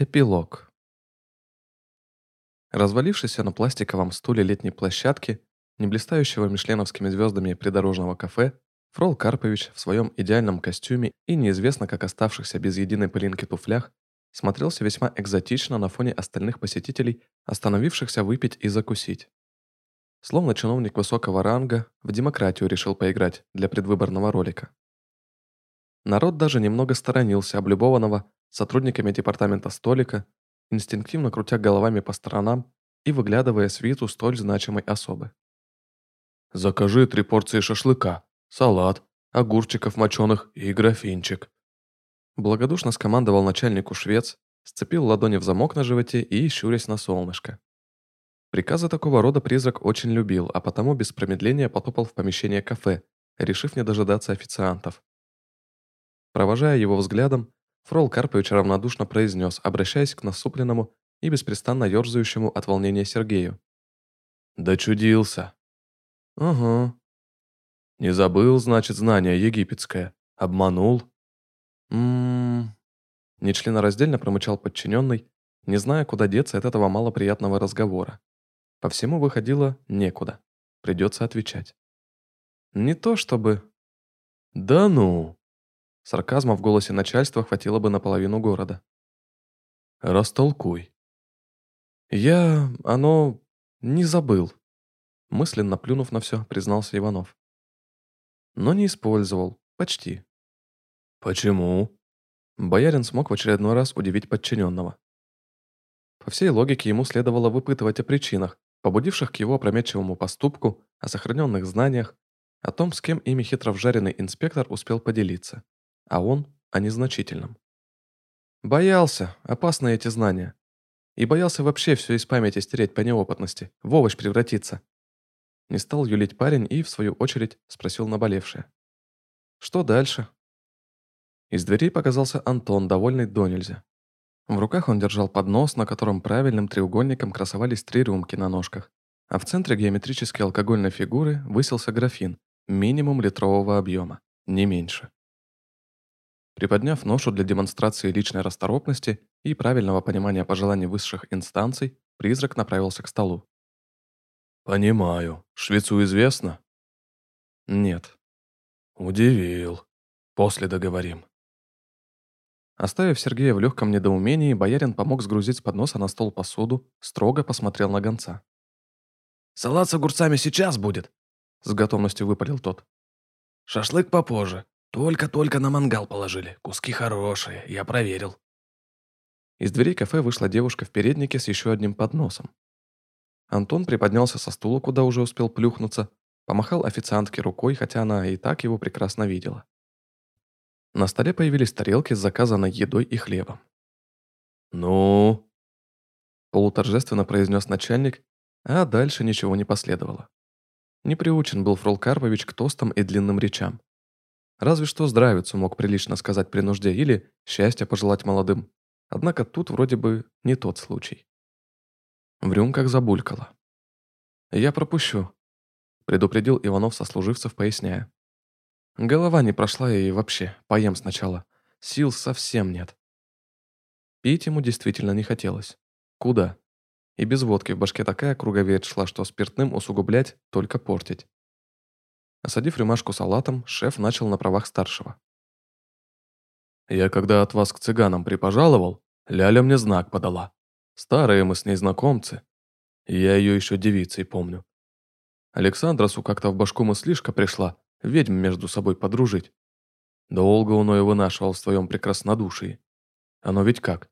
Эпилог. Развалившийся на пластиковом стуле летней площадки, не блистающего мишленовскими звездами придорожного кафе, Фрол Карпович в своем идеальном костюме и неизвестно как оставшихся без единой пылинки туфлях смотрелся весьма экзотично на фоне остальных посетителей, остановившихся выпить и закусить. Словно чиновник высокого ранга в демократию решил поиграть для предвыборного ролика. Народ даже немного сторонился облюбованного сотрудниками департамента столика, инстинктивно крутя головами по сторонам и выглядывая свиту столь значимой особы. «Закажи три порции шашлыка, салат, огурчиков моченых и графинчик». Благодушно скомандовал начальнику швец, сцепил ладони в замок на животе и щурясь на солнышко. Приказы такого рода призрак очень любил, а потому без промедления потопал в помещение кафе, решив не дожидаться официантов. Провожая его взглядом, Фрол Карпович равнодушно произнес, обращаясь к насупленному и беспрестанно ерзающему от волнения Сергею. «Да чудился». «Угу». «Не забыл, значит, знание египетское. Обманул». «Ммм...» Нечленораздельно промычал подчиненный, не зная, куда деться от этого малоприятного разговора. По всему выходило некуда. Придется отвечать. «Не то чтобы...» «Да ну!» Сарказма в голосе начальства хватило бы на половину города. «Растолкуй». «Я... оно... не забыл», — мысленно плюнув на все, признался Иванов. «Но не использовал. Почти». «Почему?» Боярин смог в очередной раз удивить подчиненного. По всей логике ему следовало выпытывать о причинах, побудивших к его опрометчивому поступку, о сохраненных знаниях, о том, с кем ими хитро вжаренный инспектор успел поделиться а он о незначительном. Боялся, опасны эти знания. И боялся вообще все из памяти стереть по неопытности, в овощ превратиться. Не стал юлить парень и, в свою очередь, спросил наболевшее. «Что дальше?» Из дверей показался Антон, довольный до нельзя. В руках он держал поднос, на котором правильным треугольником красовались три рюмки на ножках, а в центре геометрической алкогольной фигуры высился графин, минимум литрового объема, не меньше. Приподняв ношу для демонстрации личной расторопности и правильного понимания пожеланий высших инстанций, призрак направился к столу. «Понимаю. Швецу известно?» «Нет». «Удивил. После договорим». Оставив Сергея в легком недоумении, боярин помог сгрузить с подноса на стол посуду, строго посмотрел на гонца. «Салат с огурцами сейчас будет!» С готовностью выпалил тот. «Шашлык попозже. Только-только на мангал положили. Куски хорошие, я проверил. Из дверей кафе вышла девушка в переднике с еще одним подносом. Антон приподнялся со стула, куда уже успел плюхнуться, помахал официантке рукой, хотя она и так его прекрасно видела. На столе появились тарелки с заказанной едой и хлебом. «Ну?» Полуторжественно произнес начальник, а дальше ничего не последовало. Не приучен был Фрол Карпович к тостам и длинным речам. Разве что здравицу мог прилично сказать при нужде или счастья пожелать молодым. Однако тут вроде бы не тот случай. В рюмках забулькало. «Я пропущу», — предупредил Иванов сослуживцев, поясняя. «Голова не прошла и вообще, поем сначала. Сил совсем нет». Пить ему действительно не хотелось. Куда? И без водки в башке такая круговерть шла, что спиртным усугублять, только портить. Осадив рюмашку салатом, шеф начал на правах старшего. «Я когда от вас к цыганам припожаловал, Ляля мне знак подала. Старые мы с ней знакомцы. Я ее еще девицей помню. Александросу как-то в башку мыслишка пришла, ведьм между собой подружить. Долго он ее вынашивал в своем прекраснодушии. Оно ведь как?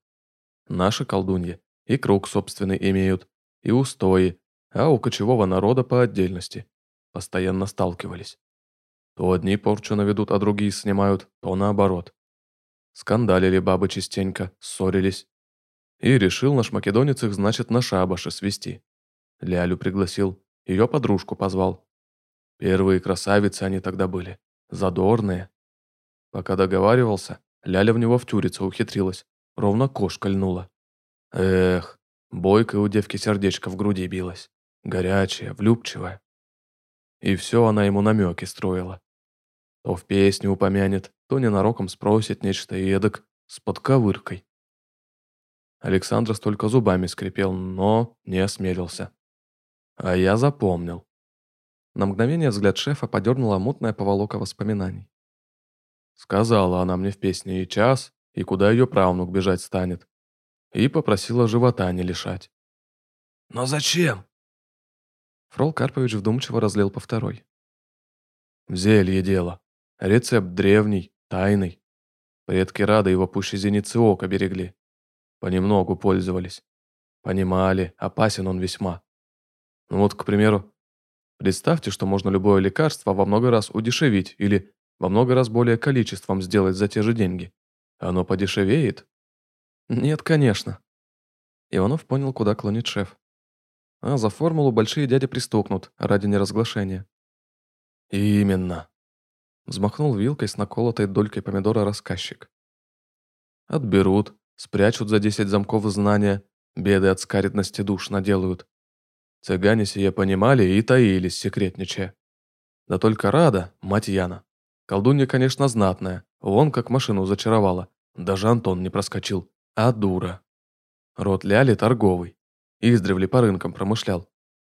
Наши колдуньи и круг собственный имеют, и устои, а у кочевого народа по отдельности постоянно сталкивались. То одни порчу наведут, а другие снимают, то наоборот. Скандалили бабы частенько, ссорились. И решил наш македонец их, значит, на шабаше свести. Лялю пригласил, ее подружку позвал. Первые красавицы они тогда были, задорные. Пока договаривался, Ляля в него втюриться ухитрилась, ровно кошка льнула. Эх, бойкой у девки сердечко в груди билось. Горячая, влюбчивая. И все она ему намеки строила. То в песню упомянет, то ненароком спросит нечто эдак с подковыркой. Александр столько зубами скрипел, но не осмелился. А я запомнил. На мгновение взгляд шефа подернула мутная поволока воспоминаний. Сказала она мне в песне и час, и куда ее правнук бежать станет. И попросила живота не лишать. «Но зачем?» Фрол Карпович вдумчиво разлил по второй. «В зелье дело. Рецепт древний, тайный. Предки Рада его пуще зеницы ока берегли. Понемногу пользовались. Понимали, опасен он весьма. Ну вот, к примеру, представьте, что можно любое лекарство во много раз удешевить или во много раз более количеством сделать за те же деньги. Оно подешевеет? Нет, конечно. Иванов понял, куда клонит шеф. А за формулу большие дяди пристукнут ради неразглашения. Именно. Взмахнул вилкой с наколотой долькой помидора рассказчик. Отберут, спрячут за десять замков знания, беды от скаридности душ наделают. Цыгане сие понимали и таились, секретничая. Да только рада, мать Яна. Колдунья, конечно, знатная, вон как машину зачаровала. Даже Антон не проскочил. А дура. Род Ляли торговый. Издревле по рынкам промышлял.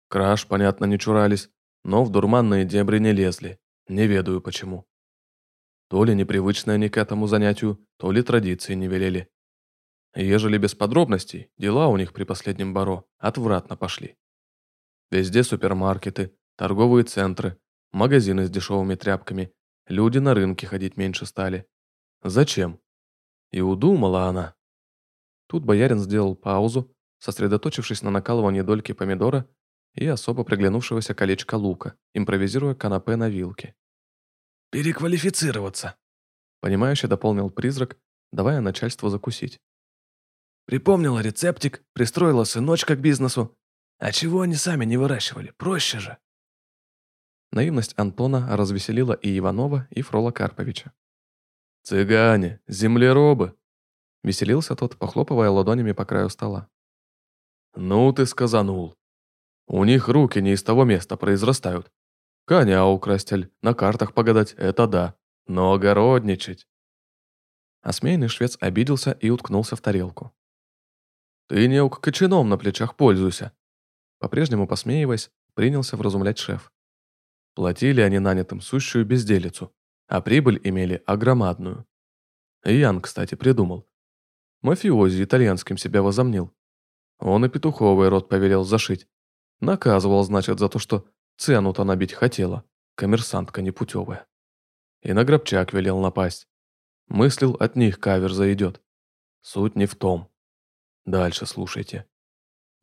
Краж, понятно, не чурались, но в дурманные дебри не лезли. Не ведаю почему. То ли непривычные они к этому занятию, то ли традиции не велели. Ежели без подробностей, дела у них при последнем баро отвратно пошли. Везде супермаркеты, торговые центры, магазины с дешевыми тряпками, люди на рынке ходить меньше стали. Зачем? И удумала она. Тут боярин сделал паузу, сосредоточившись на накалывании дольки помидора и особо приглянувшегося колечка лука, импровизируя канапе на вилке. «Переквалифицироваться», — понимающе дополнил призрак, давая начальству закусить. «Припомнила рецептик, пристроила сыночка к бизнесу. А чего они сами не выращивали? Проще же». Наивность Антона развеселила и Иванова, и Фрола Карповича. «Цыгане, землеробы!» Веселился тот, похлопывая ладонями по краю стола. «Ну ты сказанул. У них руки не из того места произрастают. Коня украсть, на картах погадать – это да, но огородничать. Осмеянный швец обиделся и уткнулся в тарелку. «Ты не кочаном на плечах пользуйся!» По-прежнему посмеиваясь, принялся вразумлять шеф. Платили они нанятым сущую безделицу, а прибыль имели огромадную. Ян, кстати, придумал. Мафиози итальянским себя возомнил. Он и петуховый рот повелел зашить. Наказывал, значит, за то, что Цену-то набить хотела, коммерсантка непутевая. И на гробчак велел напасть. Мыслил, от них кавер зайдет. Суть не в том. Дальше слушайте.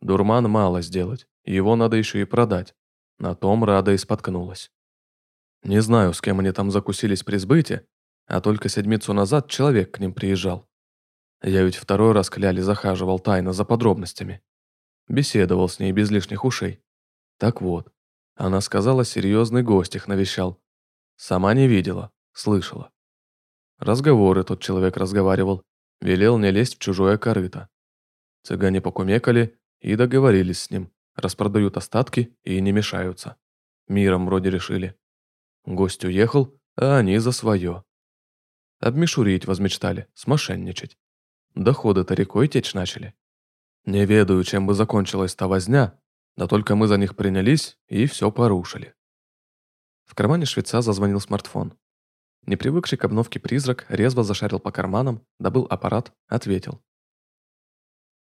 Дурман мало сделать, его надо еще и продать. На том Рада и споткнулась. Не знаю, с кем они там закусились при сбыте, а только седмицу назад человек к ним приезжал. Я ведь второй раз к Ляле захаживал тайно за подробностями. Беседовал с ней без лишних ушей. Так вот, она сказала, серьезный гость их навещал. Сама не видела, слышала. Разговоры тот человек разговаривал, велел не лезть в чужое корыто. Цыгане покумекали и договорились с ним, распродают остатки и не мешаются. Миром вроде решили. Гость уехал, а они за свое. Обмешурить возмечтали, смошенничать. Доходы-то рекой течь начали. Не ведаю, чем бы закончилась та возня, да только мы за них принялись и все порушили. В кармане швеца зазвонил смартфон. Непривыкший к обновке призрак резво зашарил по карманам, добыл аппарат, ответил.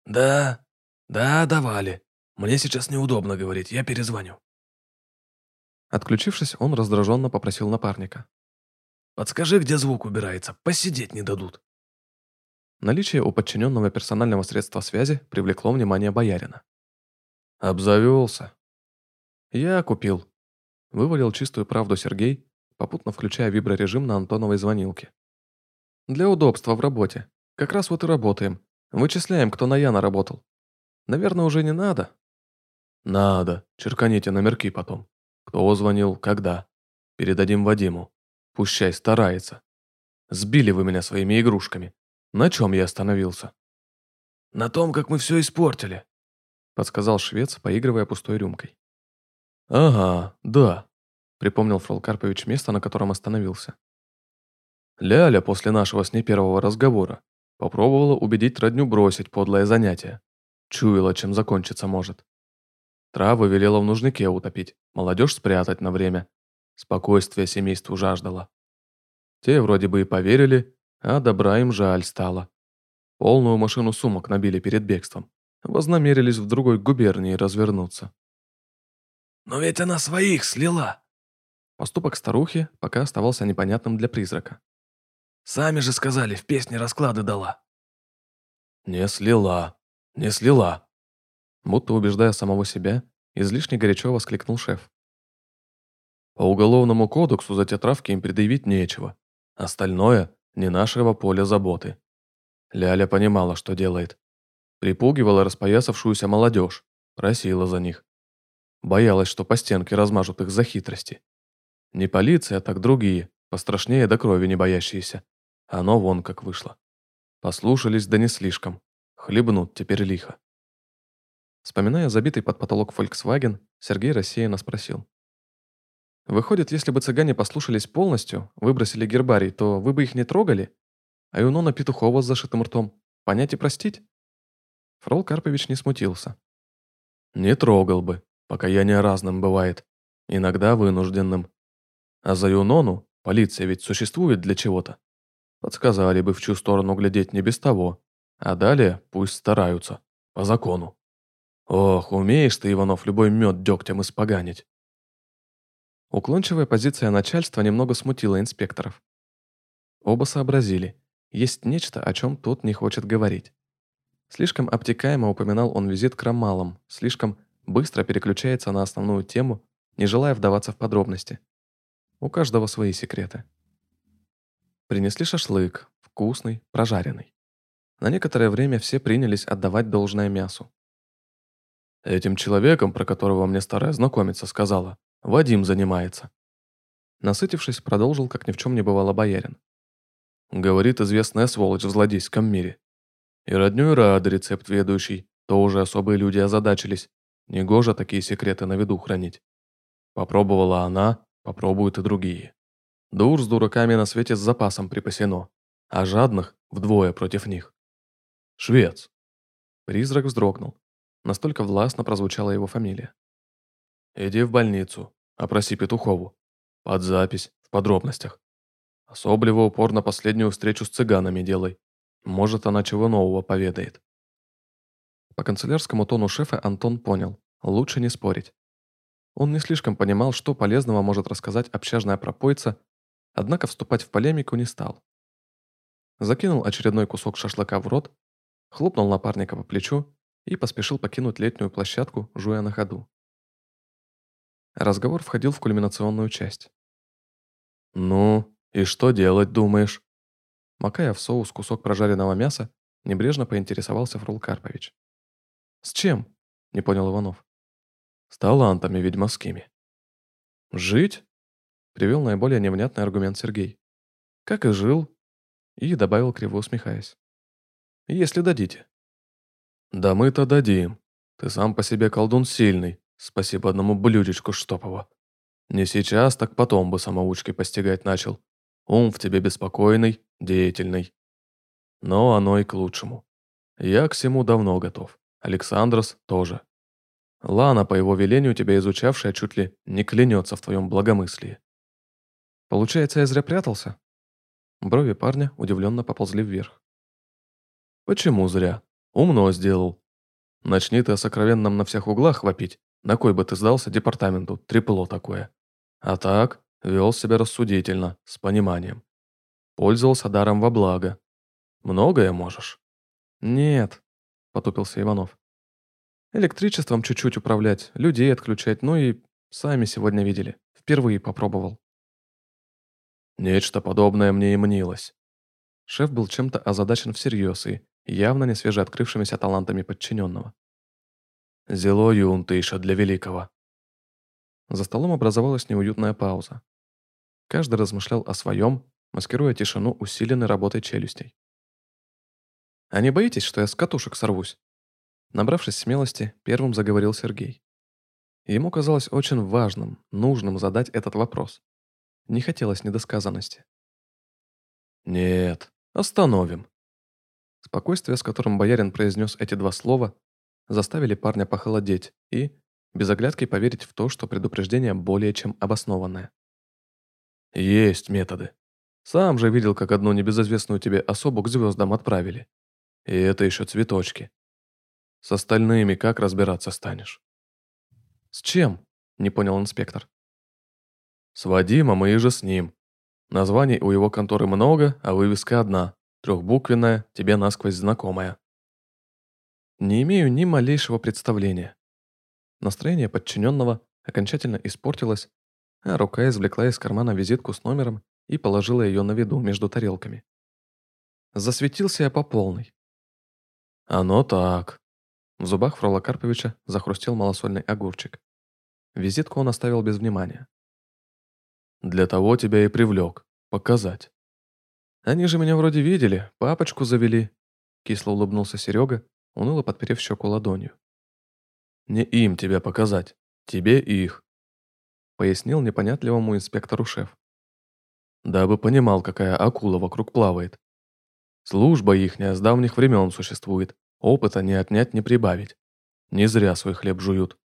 «Да, да, давали. Мне сейчас неудобно говорить, я перезвоню». Отключившись, он раздраженно попросил напарника. «Подскажи, где звук убирается, посидеть не дадут». Наличие у подчиненного персонального средства связи привлекло внимание боярина. Обзавелся. Я купил. Вывалил чистую правду Сергей, попутно включая виброрежим на Антоновой звонилке. Для удобства в работе. Как раз вот и работаем. Вычисляем, кто на Яна работал. Наверное, уже не надо? Надо. Черканите номерки потом. Кто звонил, когда. Передадим Вадиму. Пущай старается. Сбили вы меня своими игрушками. На чем я остановился? На том, как мы все испортили подсказал швец, поигрывая пустой рюмкой. «Ага, да», — припомнил Фрол Карпович место, на котором остановился. Ляля после нашего с ней первого разговора Попробовала убедить родню бросить подлое занятие. Чуяла, чем закончиться может. Травы велела в нужнике утопить, молодежь спрятать на время. Спокойствие семейству жаждала. Те вроде бы и поверили, а добра им жаль стало. Полную машину сумок набили перед бегством. Вознамерились в другой губернии развернуться. «Но ведь она своих слила!» Поступок старухи пока оставался непонятным для призрака. «Сами же сказали, в песне расклады дала». «Не слила, не слила!» Будто убеждая самого себя, излишне горячо воскликнул шеф. «По уголовному кодексу за те травки им предъявить нечего. Остальное – не нашего поля заботы. Ляля понимала, что делает. Припугивала распоясавшуюся молодежь, просила за них. Боялась, что по стенке размажут их за хитрости. Не полиция, так другие, пострашнее до крови не боящиеся. Оно вон как вышло. Послушались, да не слишком. Хлебнут теперь лихо. Вспоминая забитый под потолок Volkswagen, Сергей рассеянно спросил. Выходит, если бы цыгане послушались полностью, выбросили гербарий, то вы бы их не трогали? А Юнона Петухова с зашитым ртом? Понять и простить? Фрол Карпович не смутился. Не трогал бы, пока я не разным бывает. Иногда вынужденным. А за Юнону полиция ведь существует для чего-то. Подсказали бы, в чью сторону глядеть не без того. А далее пусть стараются. По закону. Ох, умеешь ты, Иванов, любой мед дегтем испоганить. Уклончивая позиция начальства немного смутила инспекторов. Оба сообразили, есть нечто, о чем тот не хочет говорить. Слишком обтекаемо упоминал он визит к Ромалам, слишком быстро переключается на основную тему, не желая вдаваться в подробности. У каждого свои секреты. Принесли шашлык, вкусный, прожаренный. На некоторое время все принялись отдавать должное мясу. Этим человеком, про которого мне старая знакомица сказала, Вадим занимается. Насытившись, продолжил, как ни в чем не бывало боярин. Говорит известная сволочь в злодейском мире. И родню и рады рецепт ведущий, то уже особые люди озадачились. Негоже такие секреты на виду хранить. Попробовала она, попробуют и другие. Дур с дураками на свете с запасом припасено, а жадных вдвое против них. Швец. Призрак вздрогнул. Настолько властно прозвучала его фамилия. Иди в больницу, опроси Петухову. Под запись, в подробностях. Особливо упор на последнюю встречу с цыганами делай. Может, она чего нового поведает. По канцелярскому тону шефа Антон понял. Лучше не спорить. Он не слишком понимал, что полезного может рассказать общажная пропойца, однако вступать в полемику не стал. Закинул очередной кусок шашлыка в рот, хлопнул напарника по плечу и поспешил покинуть летнюю площадку, жуя на ходу. Разговор входил в кульминационную часть. «Ну, и что делать, думаешь?» Макая в соус кусок прожаренного мяса, небрежно поинтересовался Фрол Карпович. «С чем?» – не понял Иванов. «С талантами ведьмовскими». «Жить?» – привел наиболее невнятный аргумент Сергей. «Как и жил». И добавил, криво усмехаясь. «Если дадите». «Да мы-то дадим. Ты сам по себе колдун сильный, Спасибо одному блюдечку штопово. Не сейчас, так потом бы самоучкой постигать начал. Ум в тебе беспокойный, деятельный. Но оно и к лучшему. Я к всему давно готов. Александрос тоже. Лана, по его велению, тебя изучавшая, чуть ли не клянется в твоем благомыслии. Получается, я зря прятался? Брови парня удивленно поползли вверх. Почему зря? Умно сделал. Начни ты о сокровенном на всех углах вопить, на кой бы ты сдался департаменту, трепло такое. А так, вел себя рассудительно, с пониманием. Пользовался даром во благо. Многое можешь. Нет, потупился Иванов. Электричеством чуть-чуть управлять, людей отключать, ну и сами сегодня видели. Впервые попробовал. Нечто подобное мне и мнилось. Шеф был чем-то озадачен всерьез и явно не свежеоткрывшимися талантами подчиненного. Зело юнтыша для великого. За столом образовалась неуютная пауза. Каждый размышлял о своем, маскируя тишину усиленной работой челюстей. «А не боитесь, что я с катушек сорвусь?» Набравшись смелости, первым заговорил Сергей. Ему казалось очень важным, нужным задать этот вопрос. Не хотелось недосказанности. «Нет, остановим», Спокойствие, с которым боярин произнес эти два слова, заставили парня похолодеть и, без оглядки, поверить в то, что предупреждение более чем обоснованное. «Есть методы. Сам же видел, как одну небезызвестную тебе особу к звездам отправили. И это еще цветочки. С остальными как разбираться станешь?» «С чем?» – не понял инспектор. «С Вадимом и же с ним. Названий у его конторы много, а вывеска одна, трехбуквенная, тебе насквозь знакомая. Не имею ни малейшего представления. Настроение подчиненного окончательно испортилось, а рука извлекла из кармана визитку с номером и положила ее на виду между тарелками. Засветился я по полной. «Оно так». В зубах Фрола Карповича захрустел малосольный огурчик. Визитку он оставил без внимания. Для того тебя и привлек. Показать. Они же меня вроде видели, папочку завели. Кисло улыбнулся Серега, уныло подперев щеку ладонью. Не им тебя показать, тебе и их. Пояснил непонятливому инспектору шеф. Дабы понимал, какая акула вокруг плавает. Служба ихняя с давних времен существует, опыта не отнять, не прибавить. Не зря свой хлеб жуют.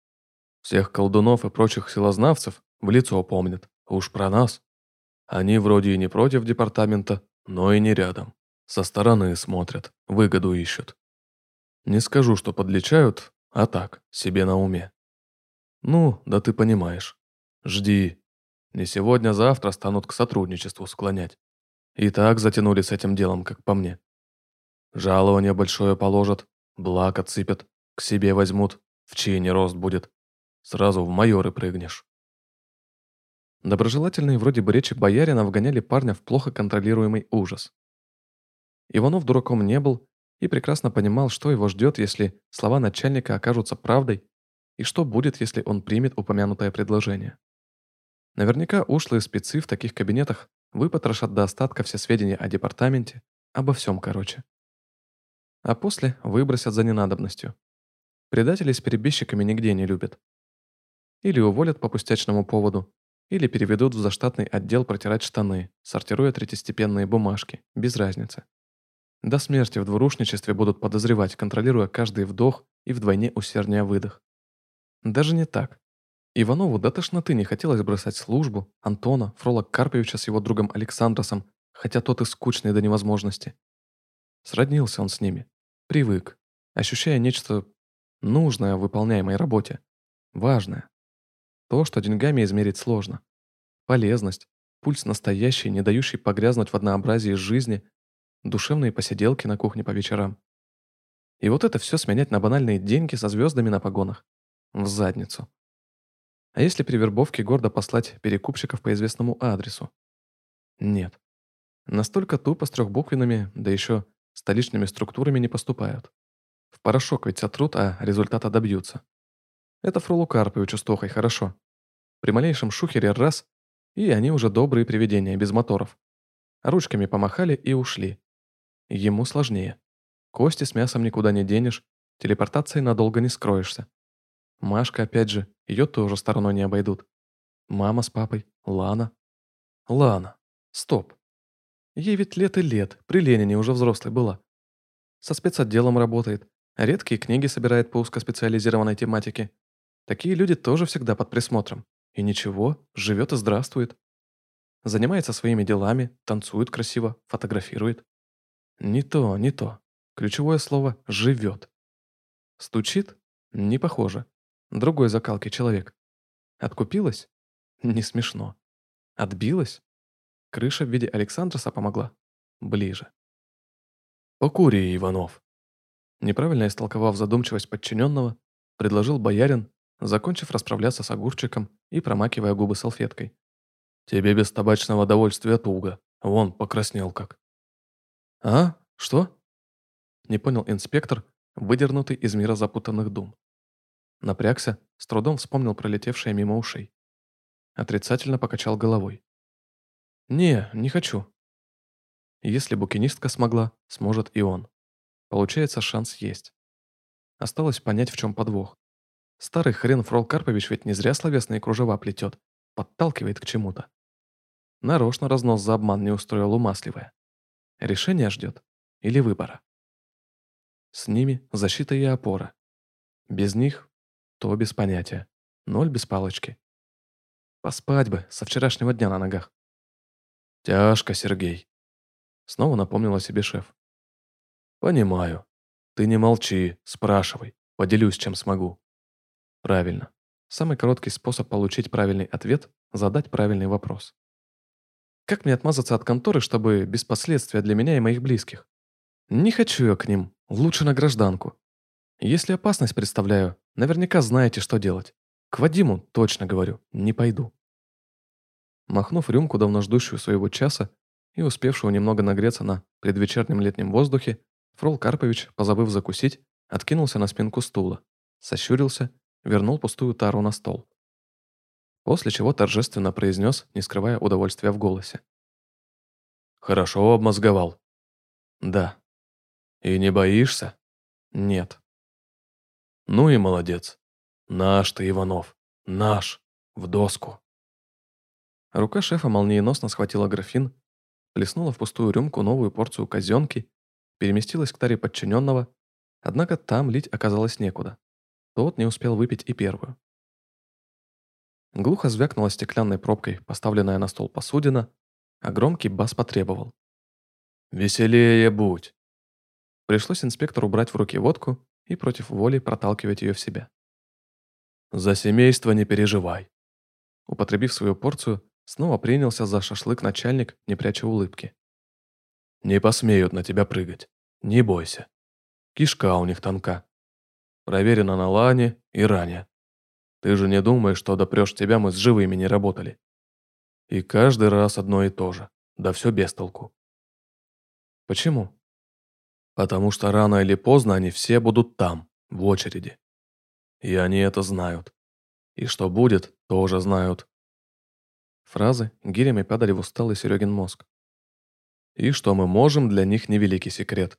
Всех колдунов и прочих силознавцев в лицо помнят. Уж про нас. Они вроде и не против департамента, но и не рядом. Со стороны смотрят, выгоду ищут. Не скажу, что подлечают, а так, себе на уме. Ну, да ты понимаешь. Жди. Не сегодня, а завтра станут к сотрудничеству склонять. И так затянули с этим делом, как по мне. Жалование большое положат, благ отсыпят, к себе возьмут, в чине рост будет. Сразу в майоры прыгнешь. Доброжелательные вроде бы речи боярина вгоняли парня в плохо контролируемый ужас. Иванов дураком не был и прекрасно понимал, что его ждет, если слова начальника окажутся правдой, и что будет, если он примет упомянутое предложение. Наверняка ушлые спецы в таких кабинетах выпотрошат до остатка все сведения о департаменте, обо всем короче. А после выбросят за ненадобностью. Предателей с перебежчиками нигде не любят. Или уволят по пустячному поводу, или переведут в заштатный отдел протирать штаны, сортируя третьестепенные бумажки, без разницы. До смерти в двурушничестве будут подозревать, контролируя каждый вдох и вдвойне усерднее выдох. Даже не так. Иванову до тошноты не хотелось бросать службу, Антона, Фрола Карповича с его другом Александросом, хотя тот и скучный до невозможности. Сроднился он с ними, привык, ощущая нечто нужное в выполняемой работе, важное. То, что деньгами измерить сложно. Полезность, пульс настоящий, не дающий погрязнуть в однообразии жизни, душевные посиделки на кухне по вечерам. И вот это все сменять на банальные деньги со звездами на погонах. В задницу. А если при вербовке гордо послать перекупщиков по известному адресу? Нет. Настолько тупо с трехбуквенными, да еще столичными структурами не поступают. В порошок ведь сотрут, а результата добьются. Это Фролу Карповичу с хорошо. При малейшем шухере раз, и они уже добрые привидения, без моторов. Ручками помахали и ушли. Ему сложнее. Кости с мясом никуда не денешь, телепортацией надолго не скроешься. Машка, опять же, ее тоже стороной не обойдут. Мама с папой, Лана. Лана. Стоп. Ей ведь лет и лет, при Ленине уже взрослой была. Со спецотделом работает, редкие книги собирает по узкоспециализированной тематике, Такие люди тоже всегда под присмотром. И ничего, живет и здравствует. Занимается своими делами, танцует красиво, фотографирует. Не то, не то. Ключевое слово «живет». Стучит? Не похоже. Другой закалки человек. Откупилась? Не смешно. Отбилась? Крыша в виде Александроса помогла? Ближе. «Покури, Иванов!» Неправильно истолковав задумчивость подчиненного, предложил боярин, закончив расправляться с огурчиком и промакивая губы салфеткой. «Тебе без табачного довольствия туго. Вон, покраснел как». «А? Что?» Не понял инспектор, выдернутый из мира запутанных дум. Напрягся, с трудом вспомнил пролетевшее мимо ушей. Отрицательно покачал головой. «Не, не хочу». Если букинистка смогла, сможет и он. Получается, шанс есть. Осталось понять, в чем подвох. Старый хрен Фрол Карпович ведь не зря словесные кружева плетет, подталкивает к чему-то. Нарочно разнос за обман не устроил умасливая. Решение ждет или выбора. С ними защита и опора. Без них то без понятия. Ноль без палочки. Поспать бы со вчерашнего дня на ногах. Тяжко, Сергей. Снова напомнил о себе шеф. Понимаю. Ты не молчи, спрашивай. Поделюсь, чем смогу. Правильно. Самый короткий способ получить правильный ответ – задать правильный вопрос. Как мне отмазаться от конторы, чтобы без последствий для меня и моих близких? Не хочу я к ним, лучше на гражданку. Если опасность представляю, наверняка знаете, что делать. К Вадиму, точно говорю, не пойду. Махнув рюмку, давно ждущую своего часа и успевшего немного нагреться на предвечернем летнем воздухе, Фрол Карпович, позабыв закусить, откинулся на спинку стула, сощурился, вернул пустую тару на стол. После чего торжественно произнес, не скрывая удовольствия в голосе. «Хорошо обмозговал». «Да». «И не боишься?» «Нет». «Ну и молодец. Наш ты, Иванов. Наш. В доску». Рука шефа молниеносно схватила графин, плеснула в пустую рюмку новую порцию казенки, переместилась к таре подчиненного, однако там лить оказалось некуда. Тот не успел выпить и первую. Глухо звякнула стеклянной пробкой, поставленная на стол посудина, а громкий бас потребовал. «Веселее будь!» Пришлось инспектору брать в руки водку и против воли проталкивать ее в себя. «За семейство не переживай!» Употребив свою порцию, снова принялся за шашлык начальник, не пряча улыбки. «Не посмеют на тебя прыгать. Не бойся. Кишка у них тонка. Проверено на Лане и Ране. Ты же не думаешь, что допрешь тебя мы с живыми не работали. И каждый раз одно и то же. Да все без толку. Почему? Потому что рано или поздно они все будут там, в очереди. И они это знают. И что будет, тоже знают. Фразы гирями падали в усталый Серегин мозг. И что мы можем, для них невеликий секрет.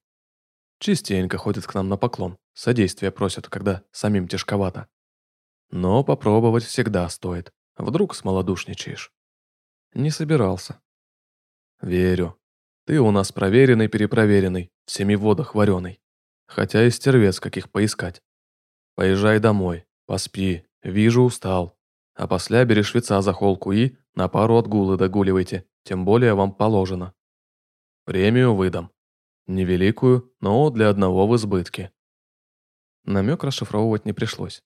Частенько ходят к нам на поклон, содействия просят, когда самим тяжковато. Но попробовать всегда стоит. Вдруг смолодушничаешь. Не собирался. Верю. Ты у нас проверенный-перепроверенный, в семи водах вареный. Хотя и стервец каких поискать. Поезжай домой, поспи, вижу устал. А после бери швеца за холку и на пару отгулы догуливайте, тем более вам положено. Премию выдам. Невеликую, но для одного в избытке. Намек расшифровывать не пришлось.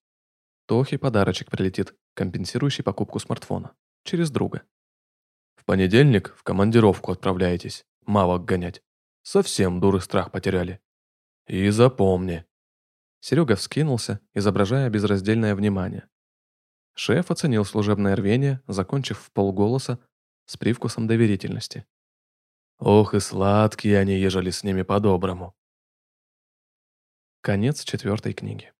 Тохе подарочек прилетит, компенсирующий покупку смартфона. Через друга. В понедельник в командировку отправляетесь, мавок гонять. Совсем дуры страх потеряли. И запомни. Серега вскинулся, изображая безраздельное внимание. Шеф оценил служебное рвение, закончив в полголоса с привкусом доверительности. Ох и сладкие они, ежели с ними по-доброму. Конец четвертой книги.